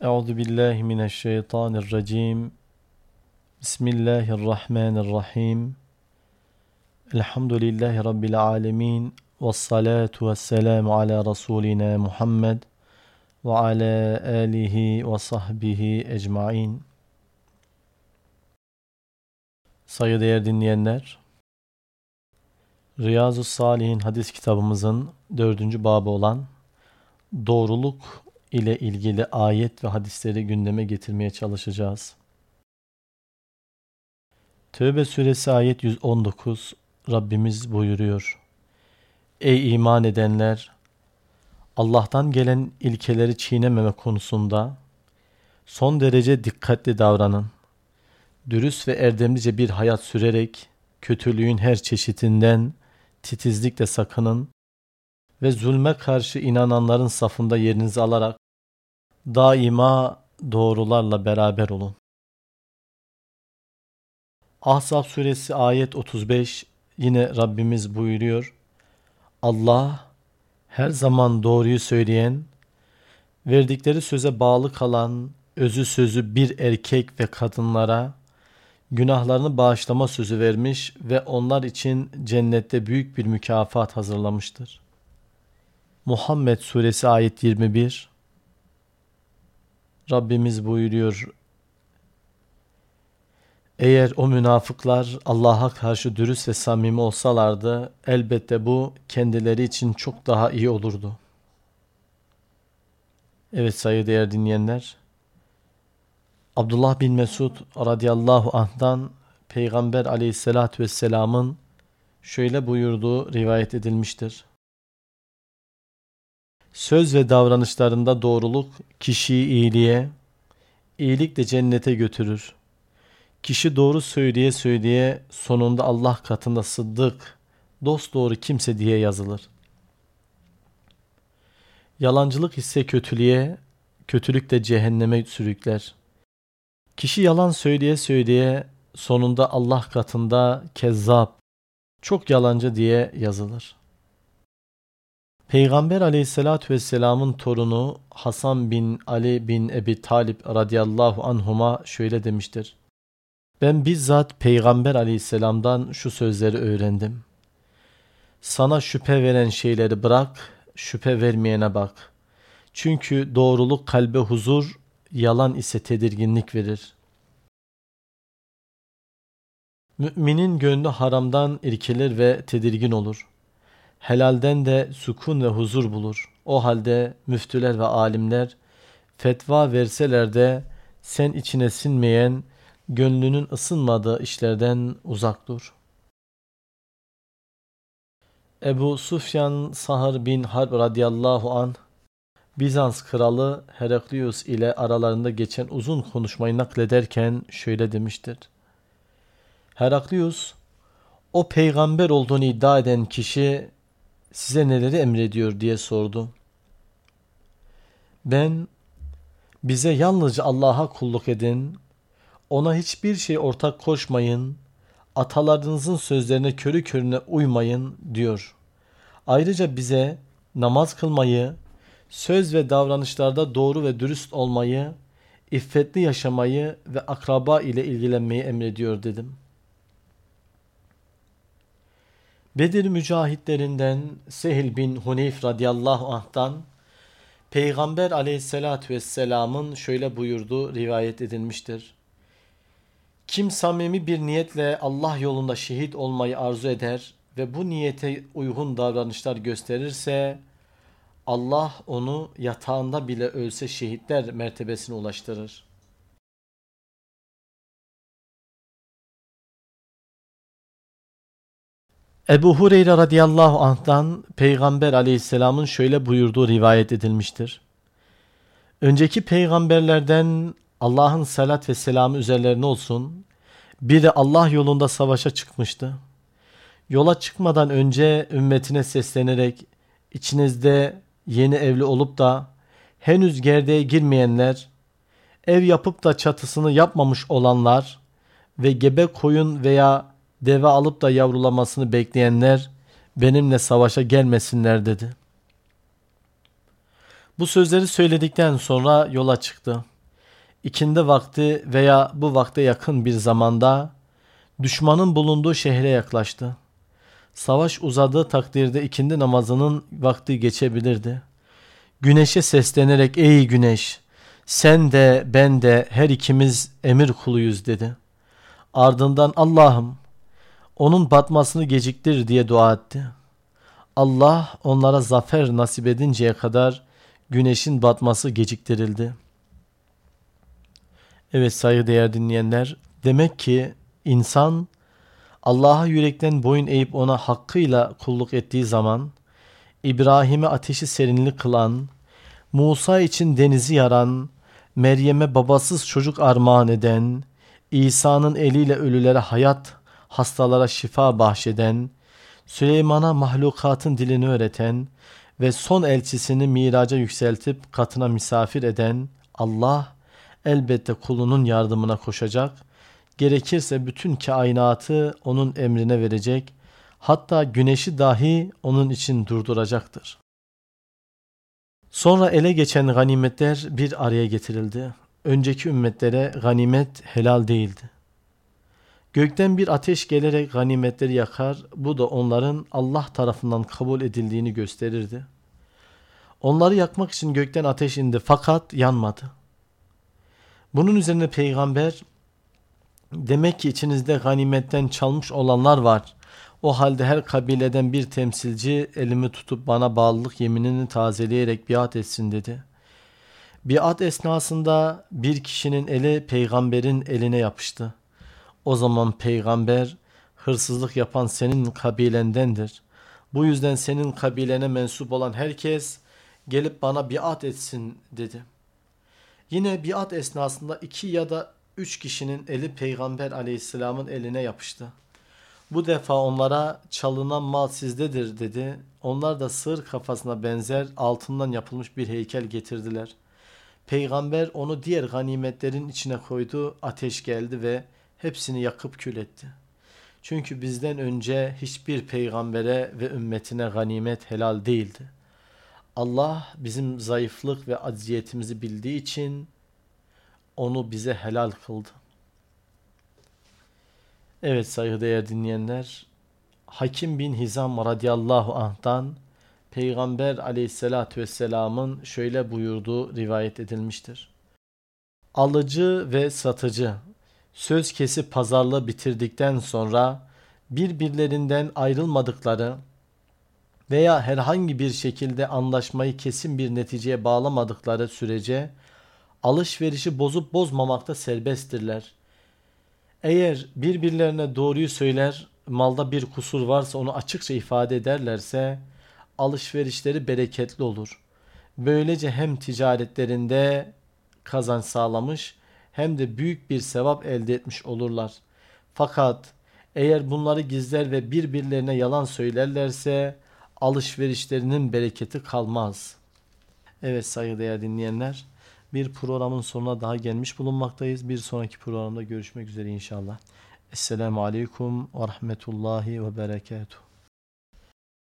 Euzu billahi mineşşeytanirracim. Bismillahirrahmanirrahim. Elhamdülillahi rabbil alamin. Ves salatu vesselamu ala rasulina Muhammed ve ala alihi ve sahbihi ecmaîn. Saygıdeğer dinleyenler, Riyazu Salihin hadis kitabımızın dördüncü babı olan doğruluk ile ilgili ayet ve hadisleri gündeme getirmeye çalışacağız. Tövbe suresi ayet 119 Rabbimiz buyuruyor. Ey iman edenler! Allah'tan gelen ilkeleri çiğnememe konusunda son derece dikkatli davranın. Dürüst ve erdemlice bir hayat sürerek kötülüğün her çeşitinden titizlikle sakının ve zulme karşı inananların safında yerinizi alarak daima doğrularla beraber olun. Ahzab suresi ayet 35 yine Rabbimiz buyuruyor. Allah her zaman doğruyu söyleyen, verdikleri söze bağlı kalan, özü sözü bir erkek ve kadınlara günahlarını bağışlama sözü vermiş ve onlar için cennette büyük bir mükafat hazırlamıştır. Muhammed suresi ayet 21 Rabbimiz buyuruyor eğer o münafıklar Allah'a karşı dürüst ve samimi olsalardı elbette bu kendileri için çok daha iyi olurdu. Evet saygıdeğer dinleyenler Abdullah bin Mesud radıyallahu anh'dan Peygamber aleyhissalatü vesselamın şöyle buyurduğu rivayet edilmiştir. Söz ve davranışlarında doğruluk kişiyi iyiliğe, iyilik de cennete götürür. Kişi doğru söyleye söyleye sonunda Allah katında sıddık, dost doğru kimse diye yazılır. Yalancılık ise kötülüğe, kötülük de cehenneme sürükler. Kişi yalan söyleye söyleye sonunda Allah katında kezzap, çok yalancı diye yazılır. Peygamber aleyhissalatü vesselamın torunu Hasan bin Ali bin Ebi Talip radıyallahu anhuma şöyle demiştir. Ben bizzat Peygamber aleyhisselamdan şu sözleri öğrendim. Sana şüphe veren şeyleri bırak, şüphe vermeyene bak. Çünkü doğruluk kalbe huzur, yalan ise tedirginlik verir. Müminin gönlü haramdan irkilir ve tedirgin olur. Helalden de sukun ve huzur bulur. O halde müftüler ve alimler fetva verseler de sen içine sinmeyen, gönlünün ısınmadığı işlerden uzak dur. Ebu Sufyan Sahar bin Harb radıyallahu an Bizans kralı Heraklius ile aralarında geçen uzun konuşmayı naklederken şöyle demiştir. Heraklius, o peygamber olduğunu iddia eden kişi size neleri emrediyor diye sordu. Ben bize yalnızca Allah'a kulluk edin, ona hiçbir şey ortak koşmayın, atalarınızın sözlerine körü körüne uymayın diyor. Ayrıca bize namaz kılmayı, söz ve davranışlarda doğru ve dürüst olmayı, iffetli yaşamayı ve akraba ile ilgilenmeyi emrediyor dedim.'' Bedir mücahitlerinden Sehil bin Huneyf radıyallahu anh'tan Peygamber aleyhissalatü vesselamın şöyle buyurduğu rivayet edilmiştir. Kim samimi bir niyetle Allah yolunda şehit olmayı arzu eder ve bu niyete uygun davranışlar gösterirse Allah onu yatağında bile ölse şehitler mertebesine ulaştırır. Ebu Hureyre radıyallahu anh'tan Peygamber aleyhisselamın şöyle buyurduğu rivayet edilmiştir. Önceki peygamberlerden Allah'ın salat ve selamı üzerlerine olsun. Biri Allah yolunda savaşa çıkmıştı. Yola çıkmadan önce ümmetine seslenerek içinizde yeni evli olup da henüz gerdeğe girmeyenler, ev yapıp da çatısını yapmamış olanlar ve gebe koyun veya deve alıp da yavrulamasını bekleyenler benimle savaşa gelmesinler dedi. Bu sözleri söyledikten sonra yola çıktı. İkindi vakti veya bu vakte yakın bir zamanda düşmanın bulunduğu şehre yaklaştı. Savaş uzadığı takdirde ikindi namazının vakti geçebilirdi. Güneşe seslenerek ey güneş sen de ben de her ikimiz emir kuluyuz dedi. Ardından Allah'ım onun batmasını geciktir diye dua etti. Allah onlara zafer nasip edinceye kadar güneşin batması geciktirildi. Evet saygıdeğer dinleyenler demek ki insan Allah'a yürekten boyun eğip ona hakkıyla kulluk ettiği zaman İbrahim'e ateşi serinlik kılan, Musa için denizi yaran, Meryem'e babasız çocuk armağan eden, İsa'nın eliyle ölülere hayat, hastalara şifa bahşeden, Süleyman'a mahlukatın dilini öğreten ve son elçisini miraca yükseltip katına misafir eden Allah elbette kulunun yardımına koşacak, gerekirse bütün kainatı onun emrine verecek, hatta güneşi dahi onun için durduracaktır. Sonra ele geçen ganimetler bir araya getirildi. Önceki ümmetlere ganimet helal değildi. Gökten bir ateş gelerek ganimetleri yakar, bu da onların Allah tarafından kabul edildiğini gösterirdi. Onları yakmak için gökten ateş indi fakat yanmadı. Bunun üzerine peygamber demek ki içinizde ganimetten çalmış olanlar var. O halde her kabileden bir temsilci elimi tutup bana bağlılık yeminini tazeleyerek biat etsin dedi. Biat esnasında bir kişinin eli peygamberin eline yapıştı. O zaman peygamber hırsızlık yapan senin kabilendendir. Bu yüzden senin kabilene mensup olan herkes gelip bana biat etsin dedi. Yine biat esnasında iki ya da üç kişinin eli peygamber aleyhisselamın eline yapıştı. Bu defa onlara çalınan mal sizdedir dedi. Onlar da sığır kafasına benzer altından yapılmış bir heykel getirdiler. Peygamber onu diğer ganimetlerin içine koydu. Ateş geldi ve hepsini yakıp kül etti. Çünkü bizden önce hiçbir peygambere ve ümmetine ganimet helal değildi. Allah bizim zayıflık ve acziyetimizi bildiği için onu bize helal kıldı. Evet saygıdeğer dinleyenler, Hakim bin Hizam radıyallahu anh'tan Peygamber aleyhissalatü vesselamın şöyle buyurduğu rivayet edilmiştir. Alıcı ve satıcı söz kesip pazarlığı bitirdikten sonra birbirlerinden ayrılmadıkları veya herhangi bir şekilde anlaşmayı kesin bir neticeye bağlamadıkları sürece alışverişi bozup bozmamakta serbesttirler. Eğer birbirlerine doğruyu söyler, malda bir kusur varsa onu açıkça ifade ederlerse alışverişleri bereketli olur. Böylece hem ticaretlerinde kazanç sağlamış hem de büyük bir sevap elde etmiş olurlar. Fakat eğer bunları gizler ve birbirlerine yalan söylerlerse alışverişlerinin bereketi kalmaz. Evet saygıdeğer dinleyenler bir programın sonuna daha gelmiş bulunmaktayız. Bir sonraki programda görüşmek üzere inşallah. Esselamu Aleyküm ve Rahmetullahi ve Berekatuhu.